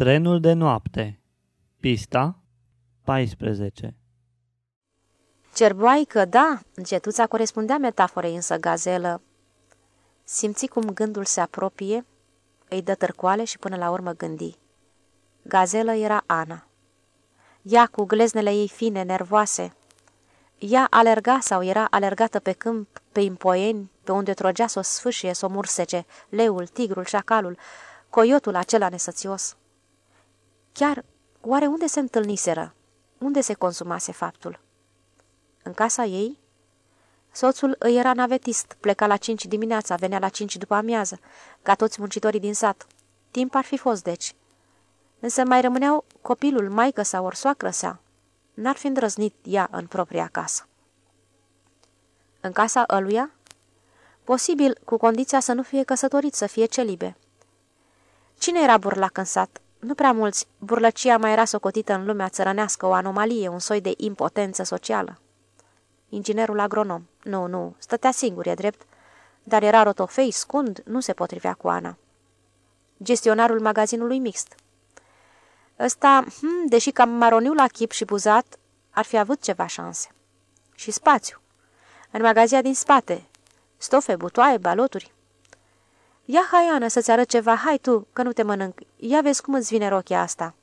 Trenul de noapte Pista 14 Cerboaică, da, încetuța corespundea metaforei, însă gazelă. Simți cum gândul se apropie, îi dă târcoale și până la urmă gândi. Gazelă era Ana. Ea cu gleznele ei fine, nervoase. Ea alerga sau era alergată pe câmp, pe impoieni, pe unde trogea să o sfâșie, să o mursece, leul, tigrul, șacalul, coiotul acela nesățios. Chiar, oare unde se întâlniseră? Unde se consumase faptul? În casa ei? Soțul îi era navetist, pleca la cinci dimineața, venea la cinci după amiază, ca toți muncitorii din sat. Timp ar fi fost, deci. Însă mai rămâneau copilul, maică sau orsoacră sa. N-ar fi îndrăznit ea în propria casă. În casa ăluia? Posibil, cu condiția să nu fie căsătorit, să fie celibe. Cine era burlac în sat? Nu prea mulți. Burlăcia mai era socotită în lumea țărănească o anomalie, un soi de impotență socială. Inginerul agronom. Nu, nu, stătea singur, e drept, dar era rotofei, scund, nu se potrivea cu Ana. Gestionarul magazinului mixt. Ăsta, hm, deși cam maroniu la chip și buzat, ar fi avut ceva șanse. Și spațiu. În magazia din spate. Stofe, butoaie, baloturi. Ia, hai, Ana, să-ți arăt ceva, hai tu, că nu te mănânc. Ia vezi cum îți vine rochia asta."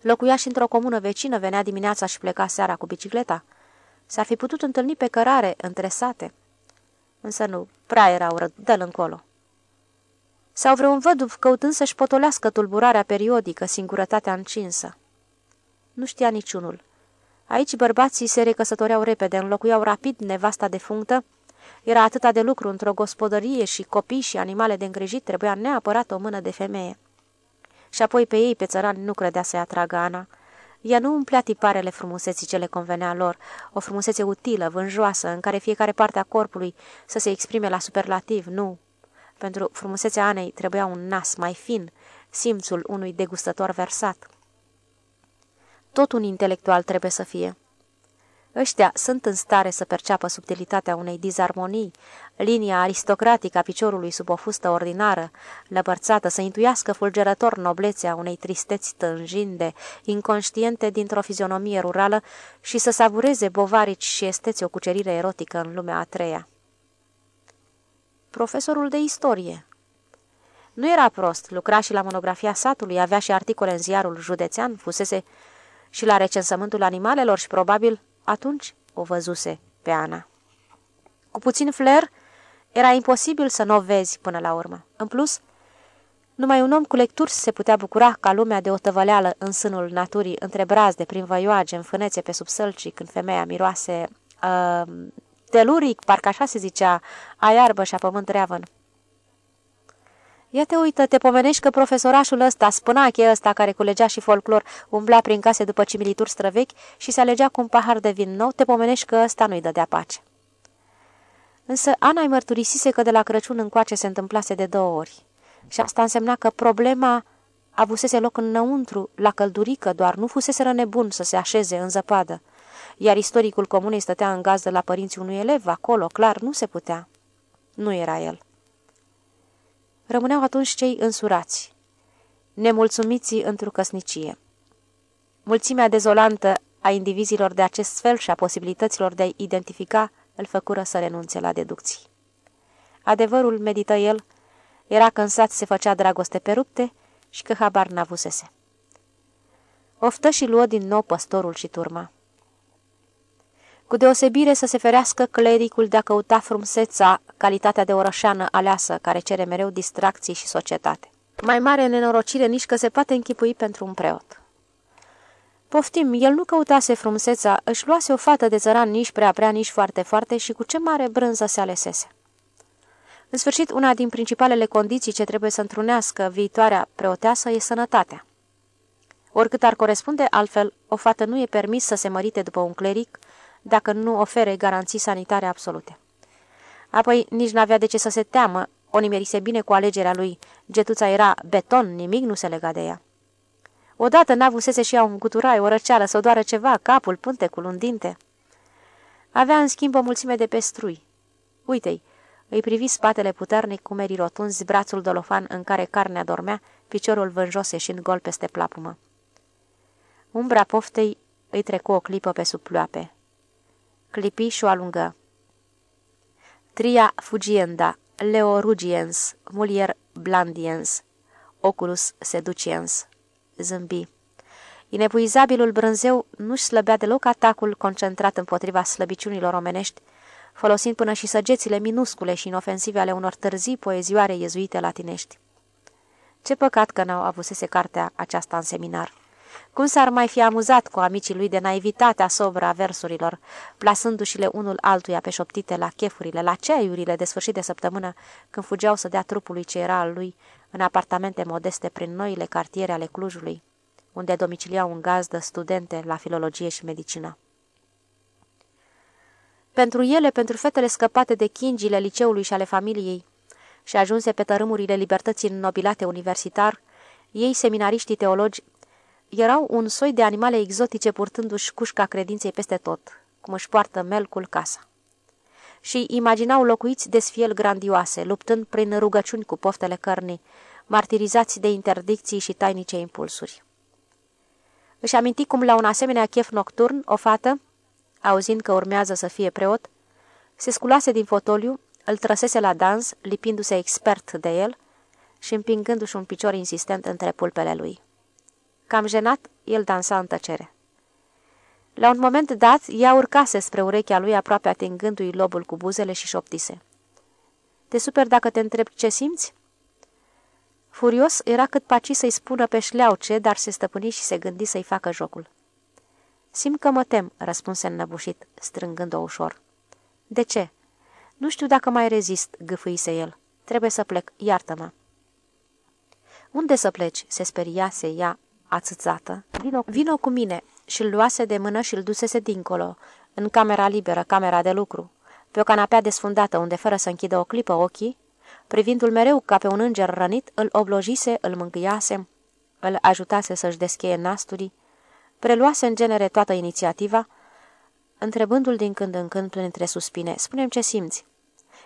Locuia și într-o comună vecină, venea dimineața și pleca seara cu bicicleta. S-ar fi putut întâlni pe cărare, între sate. Însă nu, prea erau ră, dă-l încolo. Sau vreun văduv căutând să-și potolească tulburarea periodică, singurătatea încinsă. Nu știa niciunul. Aici bărbații se recăsătoreau repede, înlocuiau rapid nevasta defunctă, era atâta de lucru într-o gospodărie și copii și animale de îngrijit, trebuia neapărat o mână de femeie. Și apoi pe ei, pe țărani, nu credea să-i atragă Ana. Ea nu umplea tiparele frumuseții ce le convenea lor, o frumusețe utilă, vânjoasă, în care fiecare parte a corpului să se exprime la superlativ, nu. Pentru frumusețea Anei trebuia un nas mai fin, simțul unui degustător versat. Tot un intelectual trebuie să fie. Ăștia sunt în stare să perceapă subtilitatea unei dizarmonii, linia aristocratică a piciorului sub o fustă ordinară, lăpărțată, să intuiască fulgerător noblețea unei tristeți tânjinde, inconștiente dintr-o fizionomie rurală și să savureze bovarici și esteți o cucerire erotică în lumea a treia. Profesorul de istorie Nu era prost, lucra și la monografia satului, avea și articole în ziarul județean, fusese și la recensământul animalelor și probabil atunci o văzuse pe Ana. Cu puțin flair, era imposibil să nu o vezi până la urmă. În plus, numai un om cu lecturi se putea bucura ca lumea de o tăvăleală în sânul naturii, între brazde, prin văioage, în fânețe pe sub sălcii, când femeia miroase uh, teluric, parcă așa se zicea, a iarbă și a pământ reavăn. Ia te uită, te pomenești că profesorașul ăsta, spânache ăsta care culegea și folclor, umbla prin case după cimilituri străvechi și se alegea cu un pahar de vin nou, te pomenești că ăsta nu-i dădea pace. Însă Ana îi mărturisise că de la Crăciun încoace se întâmplase de două ori. Și asta însemna că problema avusese loc înăuntru, la căldurică, doar nu fusese nebun să se așeze în zăpadă. Iar istoricul comunei stătea în gazdă la părinții unui elev, acolo, clar, nu se putea. Nu era el. Rămâneau atunci cei însurați, nemulțumiții într-o căsnicie. Mulțimea dezolantă a indivizilor de acest fel și a posibilităților de a identifica îl făcură să renunțe la deducții. Adevărul, medită el, era că în sat se făcea dragoste pe rupte și că habar n-avusese. Oftă și luă din nou păstorul și turma cu deosebire să se ferească clericul de a căuta frumseța, calitatea de orășeană aleasă, care cere mereu distracții și societate. Mai mare nenorocire nici că se poate închipui pentru un preot. Poftim, el nu căutase frumseța, își luase o fată de țăran nici prea prea, nici foarte foarte și cu ce mare brânză se alesese. În sfârșit, una din principalele condiții ce trebuie să întrunească viitoarea preoteasă e sănătatea. Oricât ar corespunde altfel, o fată nu e permis să se mărite după un cleric, dacă nu ofere garanții sanitare absolute. Apoi nici n-avea de ce să se teamă, o nimerise bine cu alegerea lui. Getuța era beton, nimic nu se lega de ea. Odată n-avusese și ea un guturai, o răceală, să o doară ceva, capul, pântecul, un dinte. Avea în schimb o mulțime de pestrui. Uite-i, îi privi spatele puternic cu merii rotunzi, brațul dolofan în care carnea dormea piciorul vânjos ieșind gol peste plapumă. Umbra poftei îi trecu o clipă pe sub ploape. Clipi și o alungă. Tria fugienda, leo rugiens, mulier blandiens, oculus seduciens. Zâmbi. Inepuizabilul brânzeu nu-și slăbea deloc atacul concentrat împotriva slăbiciunilor omenești, folosind până și săgețile minuscule și inofensive ale unor târzii poezioare iezuite latinești. Ce păcat că n-au avusese cartea aceasta în seminar. Cum s-ar mai fi amuzat cu amicii lui de naivitatea sobră a versurilor, plasându-și-le unul altuia pe șoptite la chefurile, la ceaiurile de sfârșit de săptămână, când fugeau să dea trupului ce era al lui în apartamente modeste prin noile cartiere ale Clujului, unde domiciliau un gazdă studente la filologie și medicină. Pentru ele, pentru fetele scăpate de chingile liceului și ale familiei și ajunse pe tărâmurile libertății nobilate universitar, ei, seminariștii teologi, erau un soi de animale exotice purtându-și cușca credinței peste tot, cum își poartă melcul casa. Și imaginau locuiți de sfiel grandioase, luptând prin rugăciuni cu poftele cărnii, martirizați de interdicții și tainice impulsuri. Își aminti cum la un asemenea chef nocturn, o fată, auzind că urmează să fie preot, se sculase din fotoliu, îl trăsese la dans, lipindu-se expert de el și împingându-și un picior insistent între pulpele lui. Cam jenat, el dansa în tăcere. La un moment dat, ea urcase spre urechea lui, aproape atingându-i lobul cu buzele și șoptise. Te super dacă te întreb ce simți?" Furios era cât paci să-i spună pe șleau ce, dar se stăpâni și se gândi să-i facă jocul. Simt că mă tem," răspunse înnăbușit, strângând-o ușor. De ce?" Nu știu dacă mai rezist," gâfâise el. Trebuie să plec, iartă-mă." Unde să pleci?" se speriase ea, ațățată. Vino, vino cu mine!" și-l luase de mână și-l dusese dincolo, în camera liberă, camera de lucru, pe o canapea desfundată, unde, fără să închidă o clipă ochii, privindu-l mereu ca pe un înger rănit, îl oblojise, îl mângâiase, îl ajutase să-și descheie nasturii, preluase în genere toată inițiativa, întrebându-l din când în când între suspine, spune ce simți.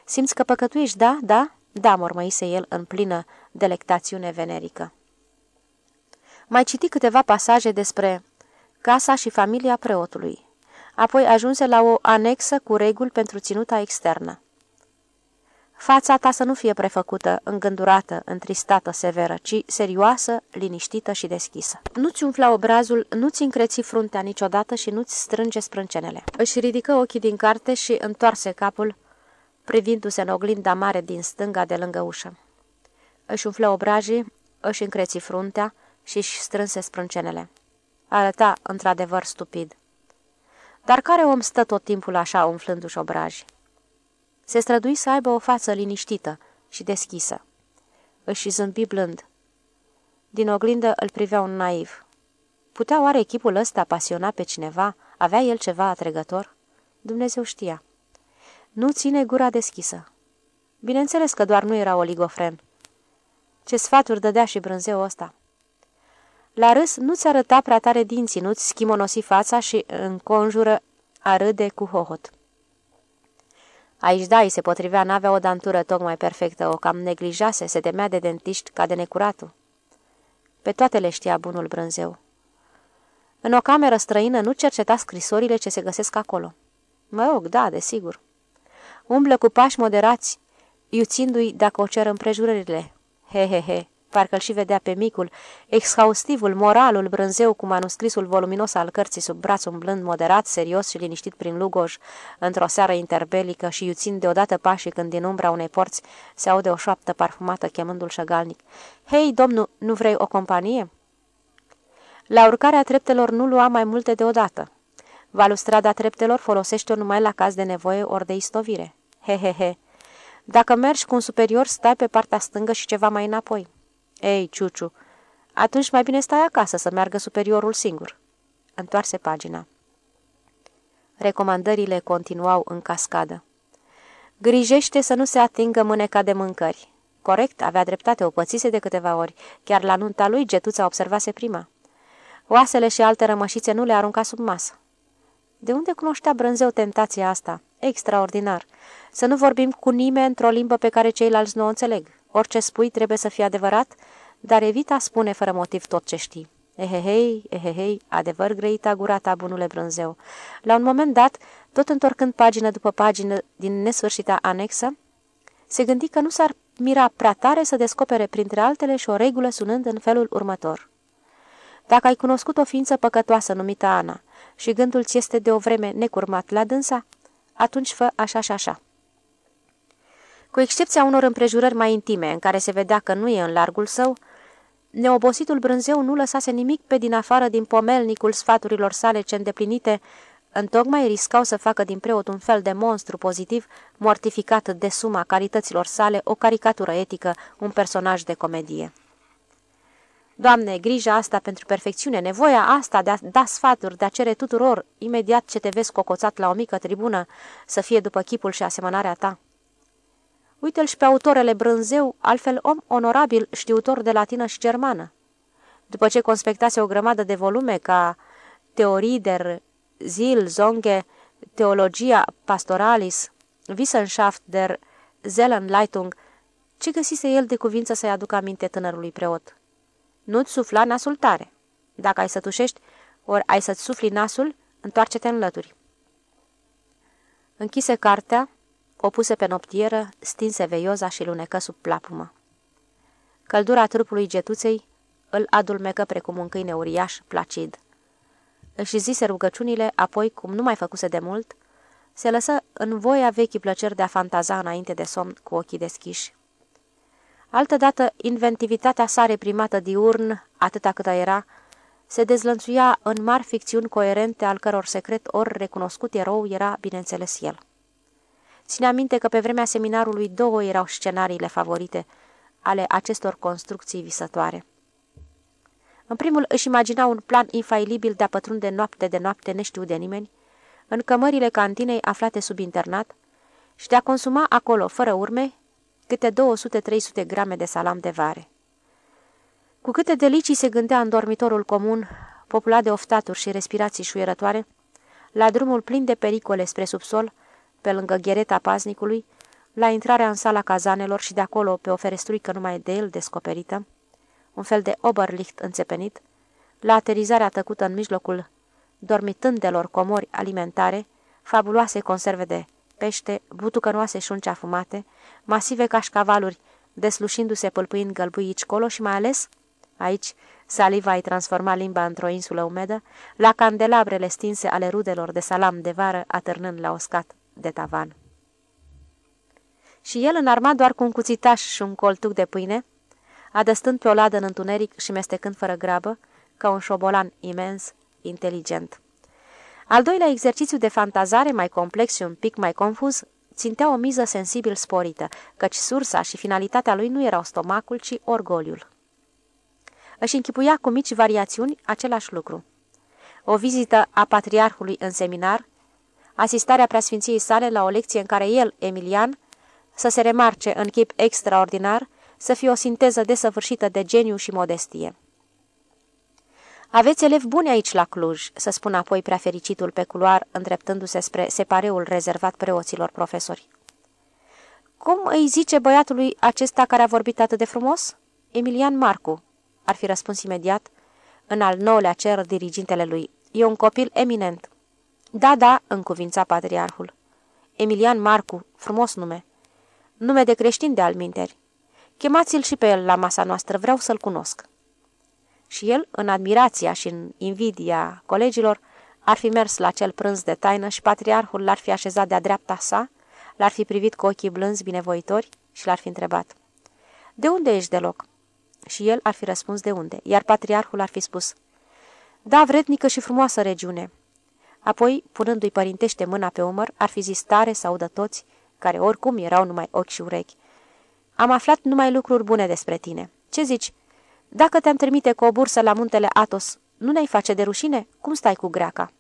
Simți că păcătuiești, da? Da? Da, mormăise el în plină delectațiune venerică. Mai citi câteva pasaje despre casa și familia preotului. Apoi ajunse la o anexă cu reguli pentru ținuta externă. Fața ta să nu fie prefăcută, îngândurată, întristată, severă, ci serioasă, liniștită și deschisă. Nu-ți umfla obrazul, nu-ți încreți fruntea niciodată și nu-ți strânge sprâncenele. Își ridică ochii din carte și întoarse capul, privindu-se în oglinda mare din stânga de lângă ușă. Își umflă obrajii, își încreți fruntea și își strânse sprâncenele. Arăta, într-adevăr, stupid. Dar care om stă tot timpul așa, umflându-și obrajii? Se strădui să aibă o față liniștită și deschisă. Își zâmbi blând. Din oglindă îl privea un naiv. Putea oare echipul ăsta pasiona pe cineva? Avea el ceva atrăgător? Dumnezeu știa. Nu ține gura deschisă. Bineînțeles că doar nu era oligofren. Ce sfaturi dădea și brânzeu ăsta. La râs nu-ți arăta prea tare dinții, nu-ți schimonosi fața și înconjură a râde cu hohot. Aici, da, îi se potrivea, n-avea o dantură tocmai perfectă, o cam neglijase, se temea de dentiști ca de necuratul. Pe toate le știa bunul brânzeu. În o cameră străină nu cerceta scrisorile ce se găsesc acolo. Mă rog, da, desigur. Umblă cu pași moderați, iuțindu-i dacă o cer împrejurările. He, he, he parcă-l și vedea pe micul, exhaustivul, moralul brânzeu cu manuscrisul voluminos al cărții sub braț umblând moderat, serios și liniștit prin Lugoj, într-o seară interbelică și iuțind deodată pașii când din umbra unei porți se aude o șoaptă parfumată chemându-l șăgalnic. Hei, domnul, nu vrei o companie?" La urcarea treptelor nu lua mai multe deodată. Valustrada treptelor folosește-o numai la caz de nevoie ori de istovire. He, he, he. Dacă mergi cu un superior, stai pe partea stângă și ceva mai înapoi. Ei, Ciuciu, atunci mai bine stai acasă să meargă superiorul singur. Întoarse pagina. Recomandările continuau în cascadă. Grijește să nu se atingă mâneca de mâncări. Corect, avea dreptate, o pățise de câteva ori. Chiar la nunta lui, Getuța observase prima. Oasele și alte rămășițe nu le arunca sub masă. De unde cunoștea brânzeu tentația asta? Extraordinar. Să nu vorbim cu nimeni într-o limbă pe care ceilalți nu o înțeleg. Orice spui trebuie să fie adevărat, dar evita spune fără motiv tot ce știi. Ehehei, ehehei, adevăr grăita gura ta, bunule brânzeu. La un moment dat, tot întorcând pagină după pagină din nesfârșita anexă, se gândi că nu s-ar mira prea tare să descopere printre altele și o regulă sunând în felul următor. Dacă ai cunoscut o ființă păcătoasă numită Ana și gândul ți este de o vreme necurmat la dânsa, atunci fă așa și așa. Cu excepția unor împrejurări mai intime, în care se vedea că nu e în largul său, neobositul brânzeu nu lăsase nimic pe din afară din pomelnicul sfaturilor sale ce îndeplinite, întocmai riscau să facă din preot un fel de monstru pozitiv, mortificat de suma carităților sale, o caricatură etică, un personaj de comedie. Doamne, grija asta pentru perfecțiune, nevoia asta de a da sfaturi, de a cere tuturor, imediat ce te vezi cocoțat la o mică tribună, să fie după chipul și asemănarea ta. Uite-l și pe autorele Brânzeu, altfel om onorabil, știutor de latină și germană. După ce conspectase o grămadă de volume ca Teorii der Zil, Zonge, Teologia Pastoralis, Wissenschaft der Zellenleitung, ce găsise el de cuvință să-i aducă aminte tânărului preot? Nu-ți sufla nasul tare. Dacă ai să tușești, ori ai să-ți sufli nasul, întoarce-te în lături. Închise cartea, o puse pe noptieră, stinse veioza și lunecă sub plapumă. Căldura trupului getuței îl adulmecă precum un câine uriaș, placid. Își zise rugăciunile, apoi, cum nu mai făcuse de mult, se lăsă în voia vechii plăceri de a fantaza înainte de somn cu ochii deschiși. Altădată, inventivitatea sa reprimată diurn, atâta cât era, se dezlănțuia în mari ficțiuni coerente al căror secret ori recunoscut erou era, bineînțeles, el. Ține aminte că pe vremea seminarului două erau scenariile favorite ale acestor construcții visătoare. În primul își imagina un plan infailibil de a pătrunde noapte de noapte neștiu de nimeni, în cămările cantinei aflate sub internat, și de a consuma acolo, fără urme, câte 200-300 grame de salam de vare. Cu câte delicii se gândea în dormitorul comun, populat de oftaturi și respirații șuierătoare, la drumul plin de pericole spre subsol, pe lângă ghereta paznicului, la intrarea în sala cazanelor și de acolo pe o ferestruică numai de el descoperită, un fel de oberlicht înțepenit, la aterizarea tăcută în mijlocul dormitândelor comori alimentare, fabuloase conserve de pește, butucănoase șunci afumate, masive cașcavaluri, deslușindu-se pâlpâind gălbuici colo și mai ales, aici, saliva îi transforma limba într-o insulă umedă, la candelabrele stinse ale rudelor de salam de vară atârnând la oscat de tavan. Și el, înarmat doar cu un cuțitaș și un coltuc de pâine, adăstând pe o ladă în întuneric și mestecând fără grabă, ca un șobolan imens, inteligent. Al doilea exercițiu de fantazare, mai complex și un pic mai confuz, țintea o miză sensibil sporită, căci sursa și finalitatea lui nu erau stomacul, ci orgoliul. Își închipuia cu mici variațiuni același lucru. O vizită a patriarhului în seminar, asistarea preasfinției sale la o lecție în care el, Emilian, să se remarce în chip extraordinar, să fie o sinteză desăvârșită de geniu și modestie. Aveți elevi buni aici la Cluj," să spun apoi prea fericitul pe culoar, îndreptându-se spre separeul rezervat preoților profesori. Cum îi zice băiatului acesta care a vorbit atât de frumos?" Emilian Marcu," ar fi răspuns imediat, în al nouălea cer dirigintele lui. E un copil eminent." Da, da," încuvința patriarhul. Emilian Marcu, frumos nume. Nume de creștin de alminteri. Chemați-l și pe el la masa noastră, vreau să-l cunosc." Și el, în admirația și în invidia colegilor, ar fi mers la cel prânz de taină și patriarhul l-ar fi așezat de-a dreapta sa, l-ar fi privit cu ochii blânzi binevoitori și l-ar fi întrebat. De unde ești deloc?" Și el ar fi răspuns de unde, iar patriarhul ar fi spus, Da, vrednică și frumoasă regiune." Apoi, punându-i părintește mâna pe umăr, ar fi zis tare sau de toți, care oricum erau numai ochi și urechi. Am aflat numai lucruri bune despre tine. Ce zici? Dacă te-am trimite cu o bursă la muntele Atos, nu ne-ai face de rușine? Cum stai cu greaca?"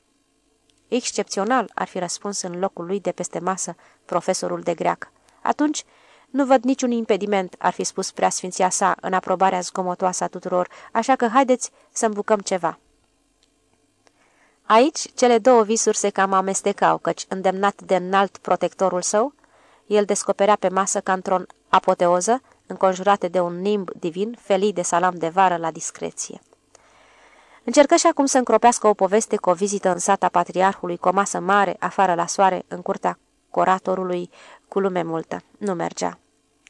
Excepțional, ar fi răspuns în locul lui de peste masă profesorul de greacă. Atunci, nu văd niciun impediment, ar fi spus preasfinția sa în aprobarea zgomotoasă a tuturor, așa că haideți să îmbucăm ceva. Aici, cele două visuri se cam amestecau, căci, îndemnat de înalt protectorul său, el descoperea pe masă ca într-o apoteoză înconjurate de un nimb divin, felii de salam de vară la discreție. Încercă și acum să încropească o poveste cu o vizită în sata patriarhului, cu o masă mare, afară la soare, în curtea coratorului, cu lume multă. Nu mergea.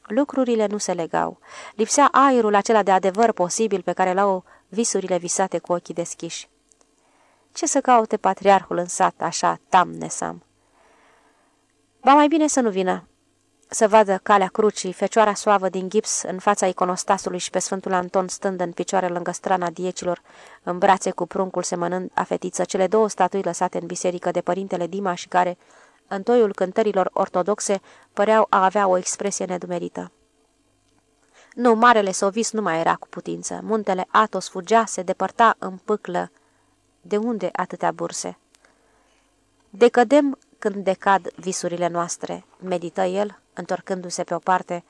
Lucrurile nu se legau. Lipsea aerul acela de adevăr posibil pe care l-au visurile visate cu ochii deschiși. Ce să caute patriarhul în sat, așa, tamnesam? Ba mai bine să nu vină, să vadă calea crucii, fecioara soavă din gips în fața iconostasului și pe Sfântul Anton stând în picioare lângă strana diecilor, în brațe cu pruncul semănând a fetiță, cele două statui lăsate în biserică de părintele Dima și care, în toiul cântărilor ortodoxe, păreau a avea o expresie nedumerită. Nu, marele sovis nu mai era cu putință. Muntele Atos fugea, se depărta în pâclă. De unde atâtea burse? Decădem când decad visurile noastre, medită el, întorcându-se pe o parte,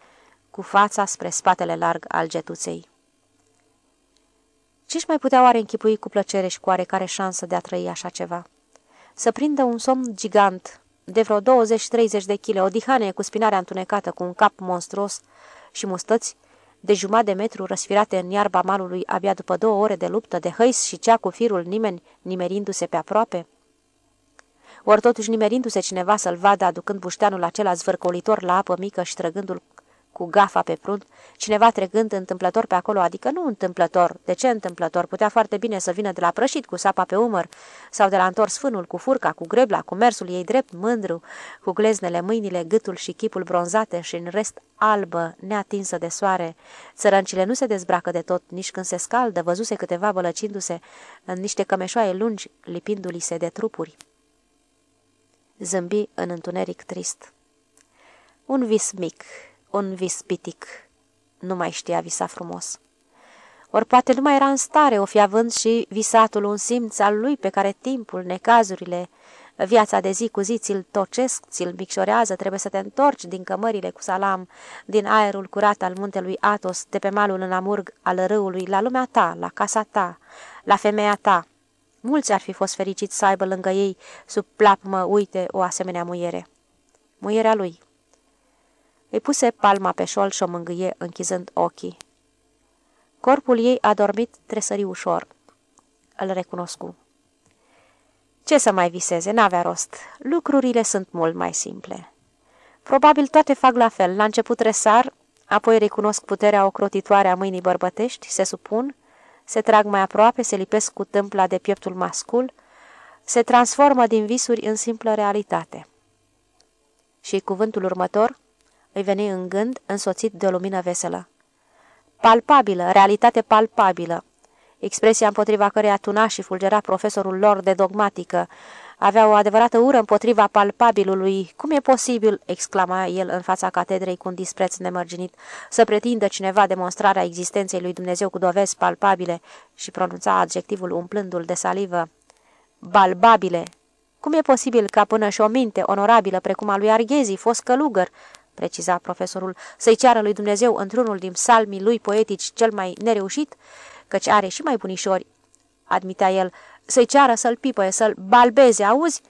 cu fața spre spatele larg al getuței. Ce-și mai putea oare închipui cu plăcere și cu oarecare șansă de a trăi așa ceva? Să prindă un somn gigant, de vreo 20-30 de chile, o dihane cu spinarea întunecată, cu un cap monstruos și mustăți, de jumătate de metru răsfirate în iarba malului abia după două ore de luptă, de hăis și cea cu firul nimeni nimerindu-se pe aproape? ori totuși nimerindu-se cineva să-l vadă aducând bușteanul acela zvârcolitor la apă mică și trăgându-l cu gafa pe prunt, cineva trecând întâmplător pe acolo, adică nu întâmplător. De ce întâmplător? Putea foarte bine să vină de la prășit cu sapa pe umăr sau de la întors fânul cu furca, cu grebla, cu mersul ei drept, mândru, cu gleznele, mâinile, gâtul și chipul bronzate și în rest albă, neatinsă de soare. Țărăncile nu se dezbracă de tot, nici când se scaldă, văzuse câteva bălăcindu-se în niște cămeșoaie lungi, lipindu-li se de trupuri zâmbi în întuneric trist. Un vis mic, un vis pitic, nu mai știa visa frumos. Ori poate nu mai era în stare, o fi având și visatul un simț al lui pe care timpul, necazurile, viața de zi cu zi ți-l tocesc, ți-l micșorează, trebuie să te întorci din cămările cu salam, din aerul curat al muntelui Atos, de pe malul în amurg al râului, la lumea ta, la casa ta, la femeia ta, Mulți ar fi fost fericiți să aibă lângă ei, sub plapmă, uite, o asemenea muiere. Muierea lui. Îi puse palma pe șol și o mângâie, închizând ochii. Corpul ei a dormit tresări ușor. Îl recunoscu. Ce să mai viseze, n-avea rost. Lucrurile sunt mult mai simple. Probabil toate fac la fel. La început resar, apoi recunosc puterea ocrotitoare a mâinii bărbătești, se supun, se trag mai aproape, se lipesc cu tâmpla de pieptul mascul, se transformă din visuri în simplă realitate. Și cuvântul următor îi veni în gând, însoțit de o lumină veselă. Palpabilă, realitate palpabilă, expresia împotriva căreia tuna și fulgera profesorul lor de dogmatică, avea o adevărată ură împotriva palpabilului. Cum e posibil, exclama el în fața catedrei cu un dispreț nemărginit, să pretindă cineva demonstrarea existenței lui Dumnezeu cu dovezi palpabile și pronunța adjectivul umplându-l de salivă. Balbabile! Cum e posibil ca până și o minte onorabilă precum a lui Arghezi, fost călugăr, preciza profesorul, să-i ceară lui Dumnezeu într-unul din salmii lui poetici cel mai nereușit, căci are și mai bunișori, admitea el, să-i ceară să-l pipăie, să-l balbeze, auzi?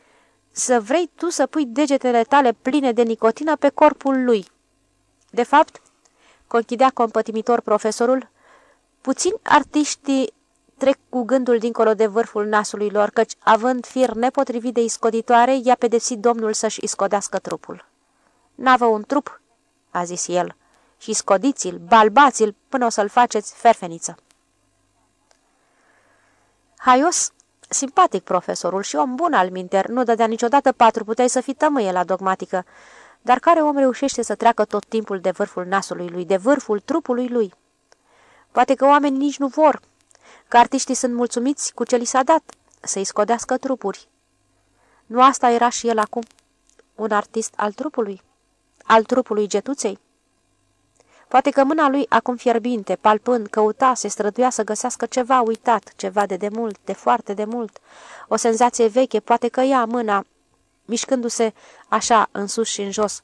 Să vrei tu să pui degetele tale pline de nicotină pe corpul lui. De fapt, conchidea compătimitor profesorul, puțin artiștii trec cu gândul dincolo de vârful nasului lor, căci, având fir nepotrivit de iscoditoare, i-a pedepsit domnul să-și iscodească trupul. N-avă un trup, a zis el, și scodiți-l, balbați-l, până o să-l faceți ferfeniță. Haios Simpatic profesorul și om bun al minter, nu dădea niciodată patru, puteai să fii tămâie la dogmatică. Dar care om reușește să treacă tot timpul de vârful nasului lui, de vârful trupului lui? Poate că oamenii nici nu vor, că artiștii sunt mulțumiți cu ce li s-a dat, să-i scodească trupuri. Nu asta era și el acum, un artist al trupului, al trupului getuței? Poate că mâna lui, acum fierbinte, palpând, căuta, se străduia să găsească ceva uitat, ceva de demult, de foarte demult, o senzație veche, poate că ea, mâna, mișcându-se așa, în sus și în jos,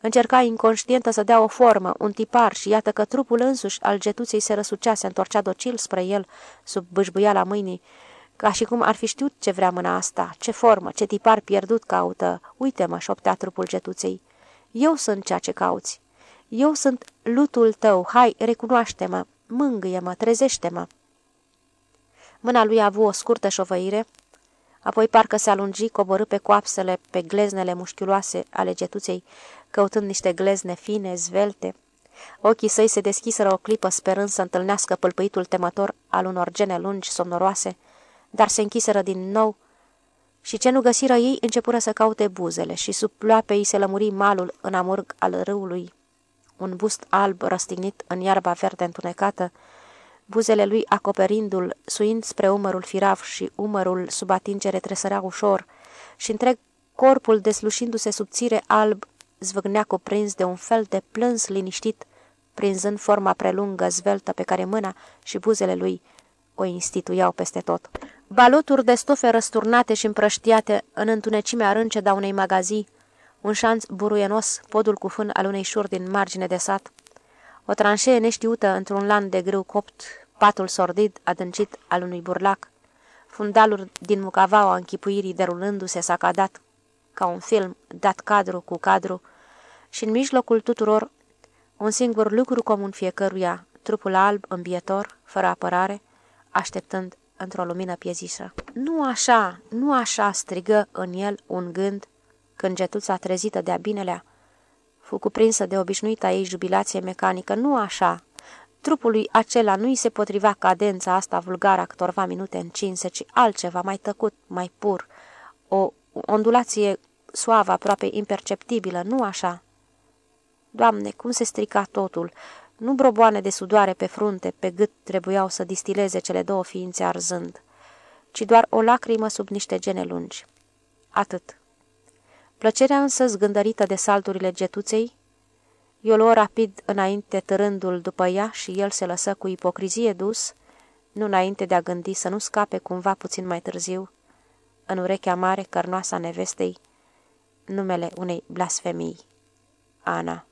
încerca inconștientă să dea o formă, un tipar și iată că trupul însuși al getuței se răsucea, se întorcea docil spre el, sub la mâinii, ca și cum ar fi știut ce vrea mâna asta, ce formă, ce tipar pierdut caută. Uite-mă, șoptea trupul getuței. Eu sunt ceea ce cauți. Eu sunt lutul tău, hai, recunoaște-mă, mângâie-mă, trezește-mă. Mâna lui a avut o scurtă șovăire, apoi parcă se alungi, coborâ pe coapsele, pe gleznele mușchiuloase ale getuței, căutând niște glezne fine, zvelte. Ochii săi se deschiseră o clipă sperând să întâlnească pâlpâitul temător al unor gene lungi, somnoroase, dar se închiseră din nou și ce nu găsiră ei începură să caute buzele și sub ploape ei se lămuri malul în amurg al râului, un bust alb răstignit în iarba verde întunecată, buzele lui acoperindu-l, suind spre umărul firav și umărul sub atingere tresărea ușor și întreg corpul deslușindu-se subțire alb zvâgnea cuprins de un fel de plâns liniștit, prinzând forma prelungă, zveltă pe care mâna și buzele lui o instituiau peste tot. Baloturi de stofe răsturnate și împrăștiate în întunecimea râncedă a unei magazii, un șanț buruienos, podul cu fân al unei șuri din margine de sat, o tranșee neștiută într-un lan de grâu copt, patul sordid adâncit al unui burlac, fundalul din mucavaua închipuirii derulându-se sacadat, ca un film dat cadru cu cadru, și în mijlocul tuturor un singur lucru comun fiecăruia, trupul alb, îmbietor, fără apărare, așteptând într-o lumină piezisă. Nu așa, nu așa, strigă în el un gând, când getuța trezită de-a binelea, fu cuprinsă de obișnuita ei jubilație mecanică, nu așa. Trupului acela nu-i se potriva cadența asta vulgară a câtorva minute încinse, ci altceva mai tăcut, mai pur, o ondulație suavă, aproape imperceptibilă, nu așa. Doamne, cum se strica totul! Nu broboane de sudoare pe frunte, pe gât trebuiau să distileze cele două ființe arzând, ci doar o lacrimă sub niște gene lungi. Atât. Plăcerea însă, zgândărită de salturile getuței, i-o luă rapid înainte târându-l după ea și el se lăsă cu ipocrizie dus, nu înainte de a gândi să nu scape cumva puțin mai târziu, în urechea mare cărnoasa nevestei, numele unei blasfemii. Ana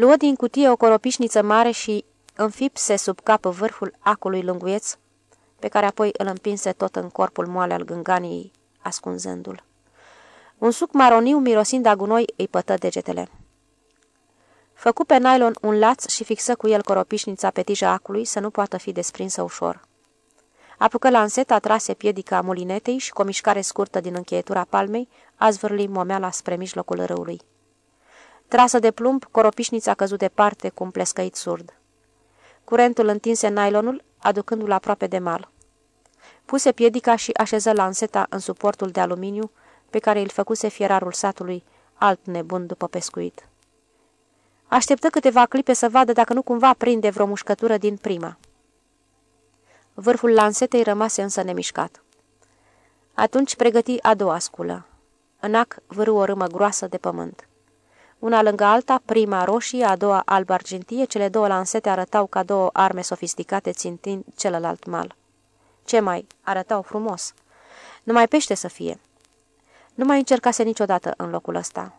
Luă din cutie o coropișniță mare și înfipse sub cap vârful acului lunguieț, pe care apoi îl împinse tot în corpul moale al gânganii, ascunzându-l. Un suc maroniu mirosind a gunoi îi pătă degetele. Făcu pe nylon un laț și fixă cu el coropișnița pe tija acului să nu poată fi desprinsă ușor. Apucă lanseta, trase piedica mulinetei și cu o mișcare scurtă din încheietura palmei, a zvârli momeala spre mijlocul râului. Trasă de plumb, coropișnița a căzut departe cu un plescăit surd. Curentul întinse nylonul, aducându-l aproape de mal. Puse piedica și așeză lanseta în suportul de aluminiu pe care îl făcuse fierarul satului, alt nebun după pescuit. Așteptă câteva clipe să vadă dacă nu cumva prinde vreo mușcătură din prima. Vârful lansetei rămase însă nemișcat. Atunci pregăti a doua sculă. În ac vârâ o râmă groasă de pământ. Una lângă alta, prima roșie, a doua alb-argintie, cele două lansete arătau ca două arme sofisticate țintind celălalt mal. Ce mai? Arătau frumos. Numai pește să fie. Nu mai încercase niciodată în locul ăsta.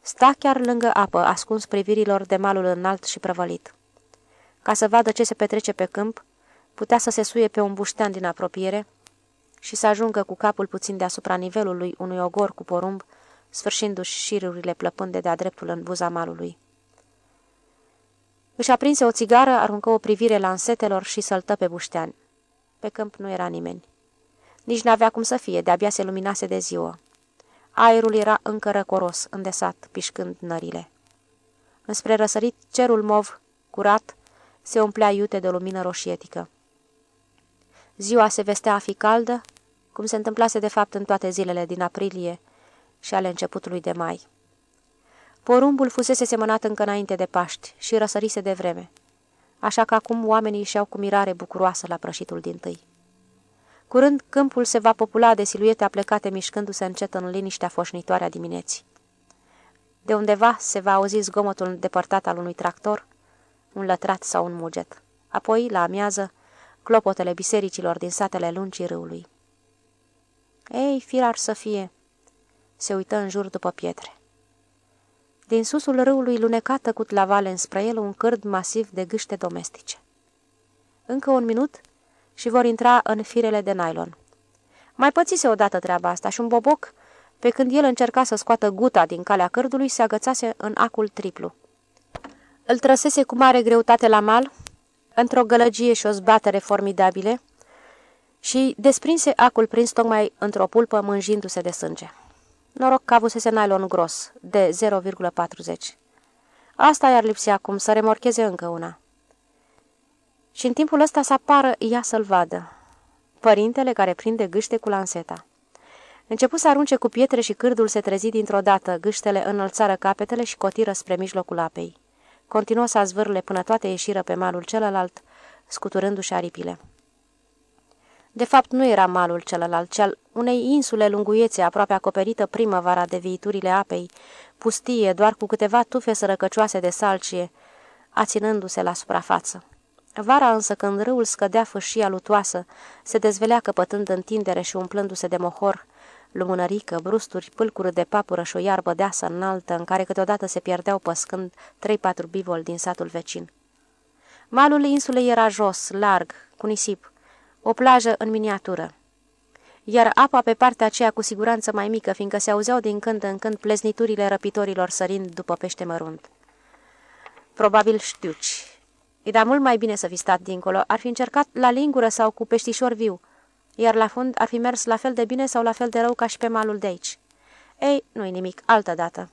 Sta chiar lângă apă, ascuns privirilor de malul înalt și prăvălit. Ca să vadă ce se petrece pe câmp, putea să se suie pe un buștean din apropiere și să ajungă cu capul puțin deasupra nivelului unui ogor cu porumb, sfârșindu-și șirurile plăpânde de-a dreptul în buza malului. Își aprinse o țigară, aruncă o privire la însetelor și săltă pe buștean. Pe câmp nu era nimeni. Nici n-avea cum să fie, de-abia se luminase de ziua. Aerul era încă răcoros, îndesat, pișcând nările. Înspre răsărit, cerul mov, curat, se umplea iute de lumină roșietică. Ziua se vestea a fi caldă, cum se întâmplase de fapt în toate zilele din aprilie și ale începutului de mai. Porumbul fusese semănat încă înainte de Paști și răsărise de vreme, așa că acum oamenii și-au cu mirare bucuroasă la prășitul din tâi. Curând, câmpul se va popula de siluete aplecate mișcându-se încet în liniștea foșnitoare a dimineții. De undeva se va auzi zgomotul depărtat al unui tractor, un lătrat sau un muget. Apoi, la amiază, clopotele bisericilor din satele lungii râului. Ei, firar să fie!" Se uită în jur după pietre. Din susul râului luneca tăcut la vale înspre el un cârd masiv de gâște domestice. Încă un minut și vor intra în firele de nylon. Mai pățise odată treaba asta și un boboc Pe când el încerca să scoată guta din calea cărdului, se agățase în acul triplu. Îl trăsese cu mare greutate la mal, într-o gălăgie și o zbatere formidabile, și desprinse acul prins tocmai într-o pulpă mânjindu-se de sânge. Noroc că avusese nylon gros, de 0,40. Asta i-ar lipsi acum, să remorcheze încă una. Și în timpul ăsta să apară ea să-l vadă. Părintele care prinde gâște cu lanseta. Începu să arunce cu pietre și cârdul se trezi dintr-o dată, gâștele înălțară capetele și cotiră spre mijlocul apei. Continuă să zvârle până toate ieșiră pe malul celălalt, scuturându-și aripile. De fapt, nu era malul celălalt, cel unei insule lunguiețe aproape acoperită primăvara de viiturile apei, pustie, doar cu câteva tufe sărăcăcioase de salcie, aținându-se la suprafață. Vara însă, când râul scădea fâșia lutoasă, se dezvelea căpătând întindere și umplându-se de mohor, lumânărică, brusturi, pâlcuri de papură și o iarbă deasă înaltă, în care câteodată se pierdeau păscând trei-patru bivoli din satul vecin. Malul insulei era jos, larg, cu nisip, o plajă în miniatură. Iar apa pe partea aceea cu siguranță mai mică, fiindcă se auzeau din când în când plezniturile răpitorilor sărind după pește mărunt. Probabil știuci. Era mult mai bine să fi stat dincolo, ar fi încercat la lingură sau cu peștișor viu, iar la fund ar fi mers la fel de bine sau la fel de rău ca și pe malul de aici. Ei, nu-i nimic, altă dată.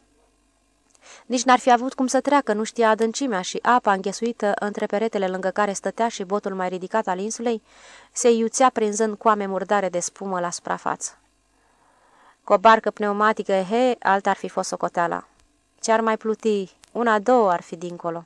Nici n-ar fi avut cum să treacă, nu știa adâncimea și apa înghesuită între peretele lângă care stătea și botul mai ridicat al insulei se iuțea prinzând coame murdare de spumă la suprafață. Cu o barcă pneumatică, he, alta ar fi fost socoteala. Ce ar mai pluti? Una, două ar fi dincolo.